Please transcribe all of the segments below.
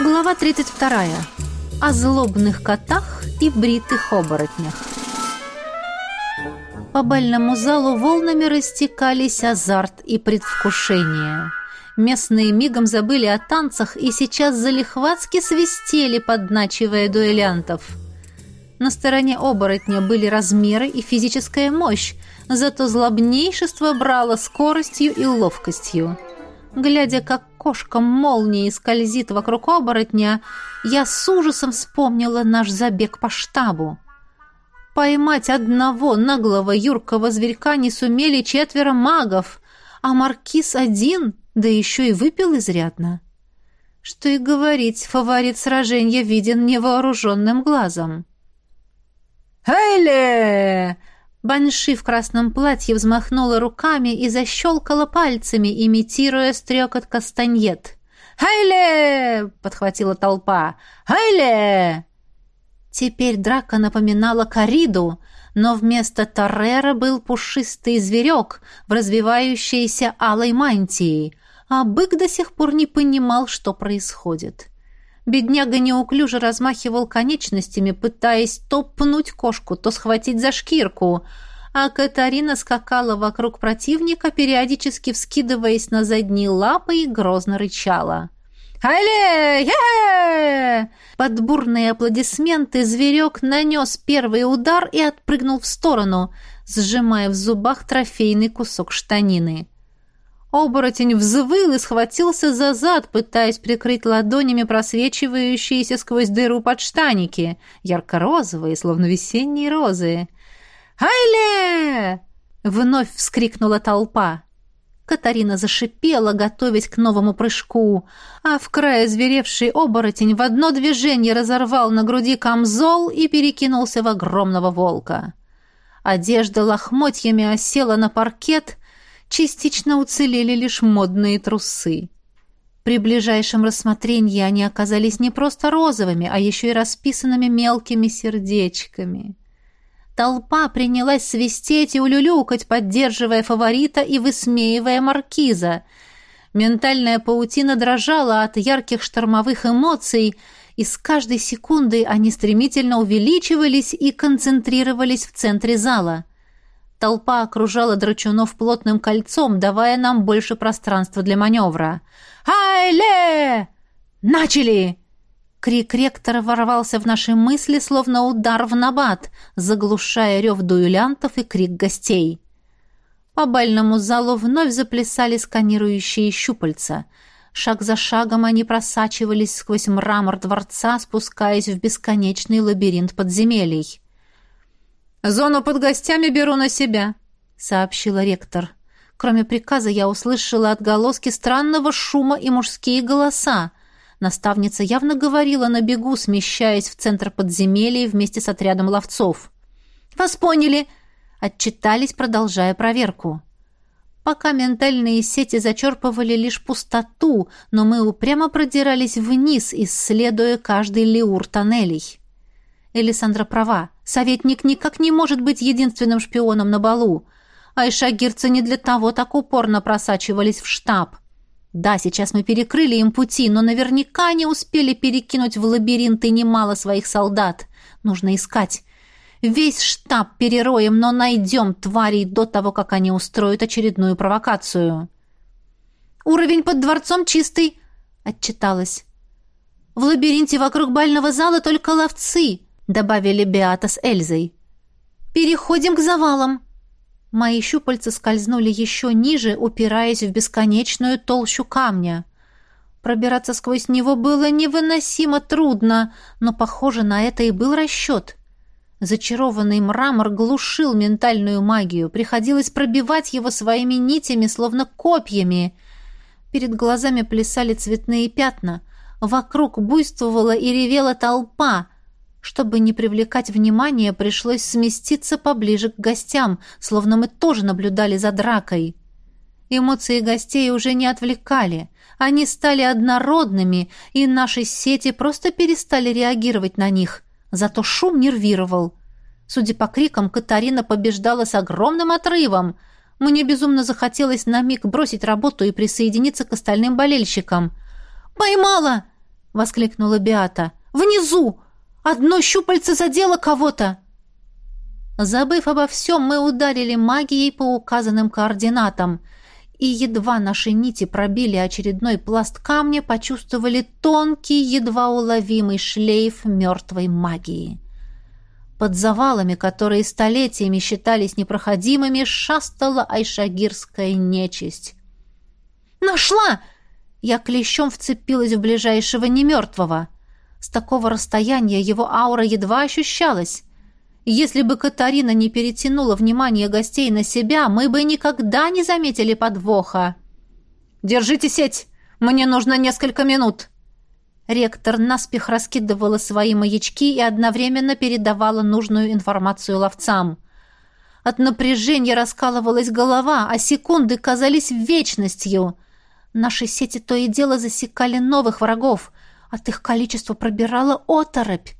Глава 32. О злобных котах и бритых оборотнях. По бальному залу волнами растекались азарт и предвкушение. Местные мигом забыли о танцах и сейчас залихватски свистели, подначивая дуэлянтов. На стороне оборотня были размеры и физическая мощь, зато злобнейшество брало скоростью и ловкостью. Глядя, как кошка молнией скользит вокруг оборотня, я с ужасом вспомнила наш забег по штабу. Поймать одного наглого юркого зверька не сумели четверо магов, а маркиз один, да еще и выпил изрядно. Что и говорить, фаворит сражения виден невооруженным глазом. «Хейле!» Банши в красном платье взмахнула руками и защелкала пальцами, имитируя стрекот кастаньет. «Хайле!» — подхватила толпа. «Хайле!» Теперь драка напоминала кориду, но вместо Торрера был пушистый зверек в развивающейся алой мантии, а бык до сих пор не понимал, что происходит. Бедняга неуклюже размахивал конечностями, пытаясь то пнуть кошку, то схватить за шкирку, а Катарина скакала вокруг противника, периодически вскидываясь на задние лапы и грозно рычала. «Алле! е Под бурные аплодисменты зверек нанес первый удар и отпрыгнул в сторону, сжимая в зубах трофейный кусок штанины. Оборотень взвыл и схватился за зад, пытаясь прикрыть ладонями просвечивающиеся сквозь дыру подштаники, ярко-розовые, словно весенние розы. «Айле!» — вновь вскрикнула толпа. Катарина зашипела, готовясь к новому прыжку, а в крае зверевший оборотень в одно движение разорвал на груди камзол и перекинулся в огромного волка. Одежда лохмотьями осела на паркет, частично уцелели лишь модные трусы. При ближайшем рассмотрении они оказались не просто розовыми, а еще и расписанными мелкими сердечками. Толпа принялась свистеть и улюлюкать, поддерживая фаворита и высмеивая маркиза. Ментальная паутина дрожала от ярких штормовых эмоций, и с каждой секундой они стремительно увеличивались и концентрировались в центре зала. Толпа окружала драчунов плотным кольцом, давая нам больше пространства для маневра. «Айле! Начали!» Крик ректора ворвался в наши мысли, словно удар в набат, заглушая рев дуэлянтов и крик гостей. По бальному залу вновь заплясали сканирующие щупальца. Шаг за шагом они просачивались сквозь мрамор дворца, спускаясь в бесконечный лабиринт подземелий. «Зону под гостями беру на себя», — сообщила ректор. Кроме приказа я услышала отголоски странного шума и мужские голоса — Наставница явно говорила на бегу, смещаясь в центр подземелья вместе с отрядом ловцов. «Вас поняли!» — отчитались, продолжая проверку. Пока ментальные сети зачерпывали лишь пустоту, но мы упрямо продирались вниз, исследуя каждый леур тоннелей. Элисандра права. Советник никак не может быть единственным шпионом на балу. Айшагирцы не для того так упорно просачивались в штаб. Да, сейчас мы перекрыли им пути, но наверняка не успели перекинуть в лабиринты немало своих солдат. Нужно искать. Весь штаб перероем, но найдем тварей до того, как они устроят очередную провокацию. «Уровень под дворцом чистый», — отчиталась. «В лабиринте вокруг бального зала только ловцы», — добавили Беата с Эльзой. «Переходим к завалам», Мои щупальца скользнули еще ниже, упираясь в бесконечную толщу камня. Пробираться сквозь него было невыносимо трудно, но, похоже, на это и был расчет. Зачарованный мрамор глушил ментальную магию, приходилось пробивать его своими нитями, словно копьями. Перед глазами плясали цветные пятна. Вокруг буйствовала и ревела толпа — чтобы не привлекать внимания, пришлось сместиться поближе к гостям, словно мы тоже наблюдали за дракой. Эмоции гостей уже не отвлекали. Они стали однородными, и наши сети просто перестали реагировать на них. Зато шум нервировал. Судя по крикам, Катарина побеждала с огромным отрывом. Мне безумно захотелось на миг бросить работу и присоединиться к остальным болельщикам. «Поймала!» воскликнула Биата. «Внизу! Одно щупальце задело кого-то!» Забыв обо всем, мы ударили магией по указанным координатам, и едва наши нити пробили очередной пласт камня, почувствовали тонкий, едва уловимый шлейф мертвой магии. Под завалами, которые столетиями считались непроходимыми, шастала айшагирская нечисть. «Нашла!» Я клещом вцепилась в ближайшего немертвого. С такого расстояния его аура едва ощущалась. Если бы Катарина не перетянула внимание гостей на себя, мы бы никогда не заметили подвоха. «Держите сеть! Мне нужно несколько минут!» Ректор наспех раскидывала свои маячки и одновременно передавала нужную информацию ловцам. От напряжения раскалывалась голова, а секунды казались вечностью. Наши сети то и дело засекали новых врагов. От их количества пробирала оторопь.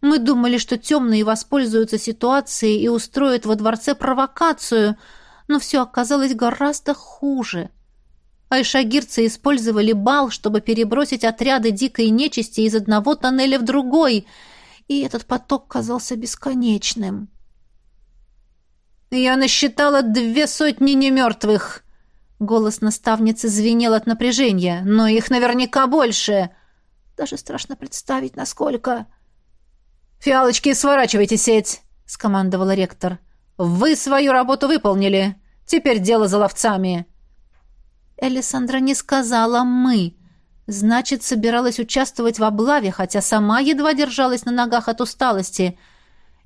Мы думали, что темные воспользуются ситуацией и устроят во дворце провокацию, но все оказалось гораздо хуже. Айшагирцы использовали бал, чтобы перебросить отряды дикой нечисти из одного тоннеля в другой, и этот поток казался бесконечным. «Я насчитала две сотни немертвых!» Голос наставницы звенел от напряжения. «Но их наверняка больше!» «Даже страшно представить, насколько...» «Фиалочки, сворачивайте сеть!» — скомандовала ректор. «Вы свою работу выполнили. Теперь дело за ловцами». Элисандра не сказала «мы». Значит, собиралась участвовать в облаве, хотя сама едва держалась на ногах от усталости.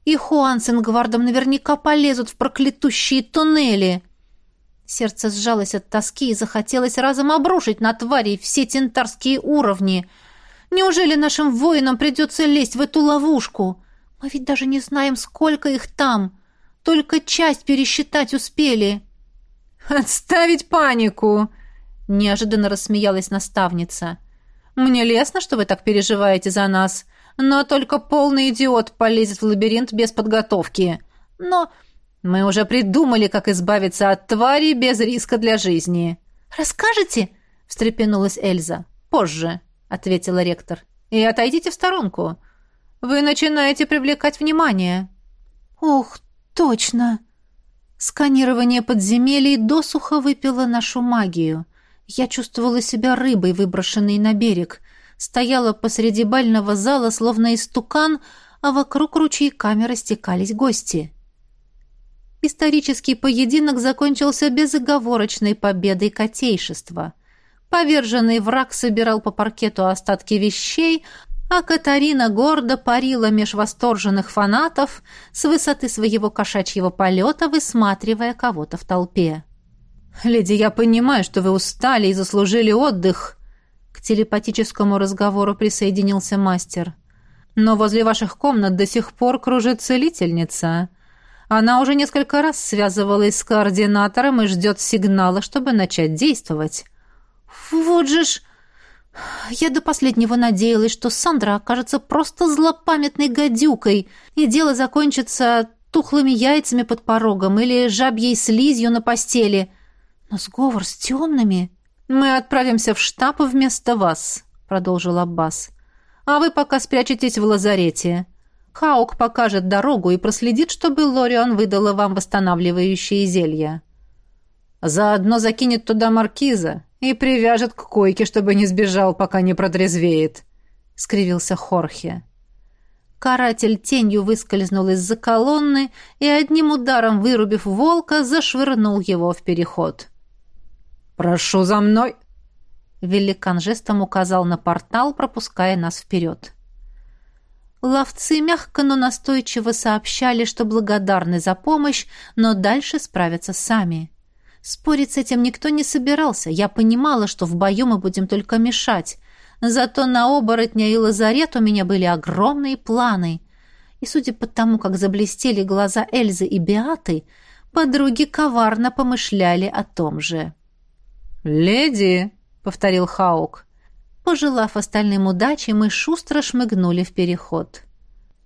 И Хуан с Ингвардом наверняка полезут в проклятущие туннели. Сердце сжалось от тоски и захотелось разом обрушить на тварей все тентарские уровни. Неужели нашим воинам придется лезть в эту ловушку? Мы ведь даже не знаем, сколько их там. Только часть пересчитать успели. «Отставить панику!» Неожиданно рассмеялась наставница. «Мне лестно, что вы так переживаете за нас, но только полный идиот полезет в лабиринт без подготовки. Но мы уже придумали, как избавиться от твари без риска для жизни». «Расскажете?» — встрепенулась Эльза. «Позже», — ответила ректор. «И отойдите в сторонку. Вы начинаете привлекать внимание». «Ох, точно!» Сканирование подземелий досуха выпило нашу магию — я чувствовала себя рыбой, выброшенной на берег. Стояла посреди бального зала, словно истукан, а вокруг ручейками растекались гости. Исторический поединок закончился безоговорочной победой котейшества. Поверженный враг собирал по паркету остатки вещей, а Катарина гордо парила меж восторженных фанатов с высоты своего кошачьего полета, высматривая кого-то в толпе. «Леди, я понимаю, что вы устали и заслужили отдых», к телепатическому разговору присоединился мастер. «Но возле ваших комнат до сих пор кружит целительница. Она уже несколько раз связывалась с координатором и ждет сигнала, чтобы начать действовать». «Вот же ж...» Я до последнего надеялась, что Сандра окажется просто злопамятной гадюкой, и дело закончится тухлыми яйцами под порогом или жабьей слизью на постели. «Но сговор с темными...» «Мы отправимся в штаб вместо вас», — продолжил Аббас. «А вы пока спрячетесь в лазарете. Хаук покажет дорогу и проследит, чтобы Лорион выдала вам восстанавливающие зелья. Заодно закинет туда маркиза и привяжет к койке, чтобы не сбежал, пока не протрезвеет», — скривился Хорхе. Каратель тенью выскользнул из-за колонны и, одним ударом вырубив волка, зашвырнул его в переход. «Прошу за мной!» Великан жестом указал на портал, пропуская нас вперед. Ловцы мягко, но настойчиво сообщали, что благодарны за помощь, но дальше справятся сами. Спорить с этим никто не собирался. Я понимала, что в бою мы будем только мешать. Зато на оборотня и лазарет у меня были огромные планы. И судя по тому, как заблестели глаза Эльзы и Беаты, подруги коварно помышляли о том же. «Леди!» — повторил Хаук. Пожелав остальным удачи, мы шустро шмыгнули в переход.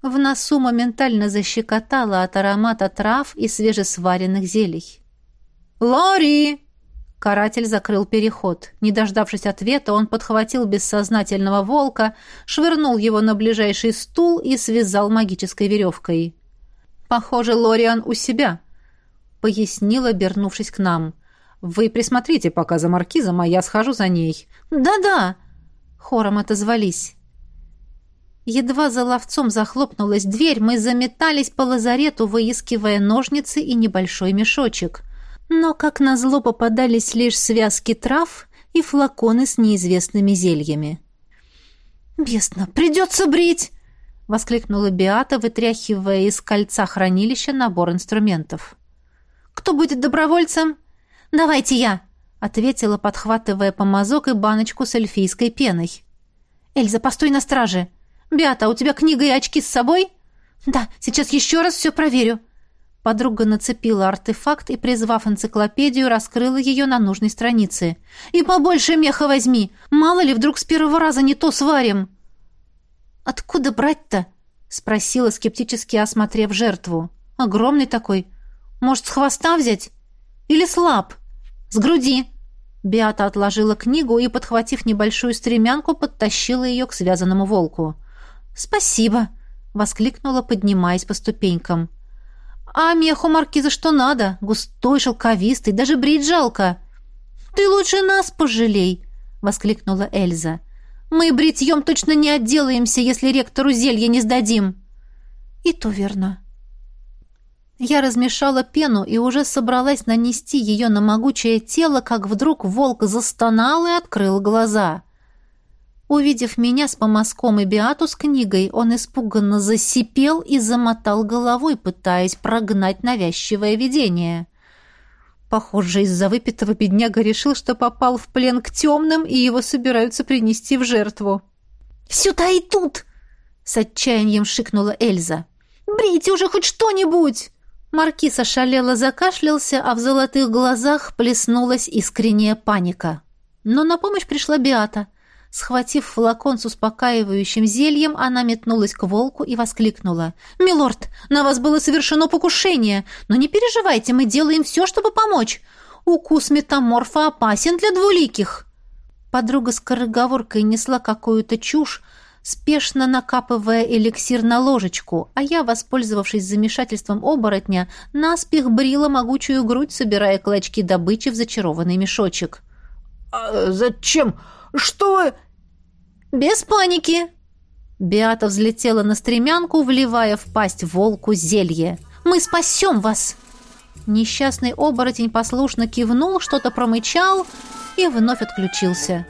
В носу моментально защекотало от аромата трав и свежесваренных зелий. «Лори!» Каратель закрыл переход. Не дождавшись ответа, он подхватил бессознательного волка, швырнул его на ближайший стул и связал магической веревкой. «Похоже, Лориан у себя», — пояснил, обернувшись к нам. «Вы присмотрите пока за маркизом, а я схожу за ней». «Да-да», — хором отозвались. Едва за ловцом захлопнулась дверь, мы заметались по лазарету, выискивая ножницы и небольшой мешочек — но, как назло, попадались лишь связки трав и флаконы с неизвестными зельями. «Бесно, придется брить!» — воскликнула Биата, вытряхивая из кольца хранилища набор инструментов. «Кто будет добровольцем?» «Давайте я!» — ответила, подхватывая помазок и баночку с эльфийской пеной. «Эльза, постой на страже! Биата, у тебя книга и очки с собой?» «Да, сейчас еще раз все проверю!» Подруга нацепила артефакт и, призвав энциклопедию, раскрыла ее на нужной странице. «И побольше меха возьми! Мало ли, вдруг с первого раза не то сварим!» «Откуда брать-то?» — спросила, скептически осмотрев жертву. «Огромный такой. Может, с хвоста взять? Или слаб? С груди?» Биата отложила книгу и, подхватив небольшую стремянку, подтащила ее к связанному волку. «Спасибо!» — воскликнула, поднимаясь по ступенькам. А меху маркиза что надо? Густой, шелковистый, даже брить жалко. Ты лучше нас пожалей, воскликнула Эльза. Мы бритьем точно не отделаемся, если ректору зелье не сдадим. И то верно. Я размешала пену и уже собралась нанести ее на могучее тело, как вдруг волк застонал и открыл глаза. Увидев меня с помазком и биату с книгой, он испуганно засипел и замотал головой, пытаясь прогнать навязчивое видение. Похоже, из-за выпитого бедняга решил, что попал в плен к темным, и его собираются принести в жертву. «Сюда и тут!» — с отчаянием шикнула Эльза. «Брейте уже хоть что-нибудь!» Маркиз ошалело закашлялся, а в золотых глазах плеснулась искренняя паника. Но на помощь пришла Биата — Схватив флакон с успокаивающим зельем, она метнулась к волку и воскликнула. «Милорд, на вас было совершено покушение, но не переживайте, мы делаем все, чтобы помочь. Укус метаморфа опасен для двуликих». Подруга скороговоркой несла какую-то чушь, спешно накапывая эликсир на ложечку, а я, воспользовавшись замешательством оборотня, наспех брила могучую грудь, собирая клочки добычи в зачарованный мешочек. «А зачем? Что вы...» «Без паники!» Биата взлетела на стремянку, вливая в пасть волку зелье. «Мы спасем вас!» Несчастный оборотень послушно кивнул, что-то промычал и вновь отключился.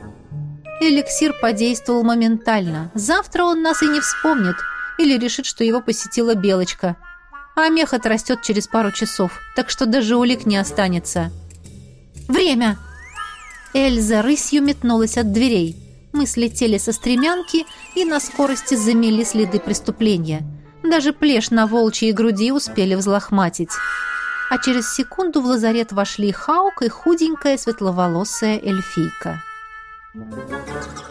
Эликсир подействовал моментально. Завтра он нас и не вспомнит или решит, что его посетила белочка. А мех отрастет через пару часов, так что даже улик не останется. «Время!» Эльза рысью метнулась от дверей. Мы слетели со стремянки и на скорости замели следы преступления. Даже плешь на волчьей груди успели взлохматить. А через секунду в лазарет вошли Хаук и худенькая светловолосая эльфийка. Thank you.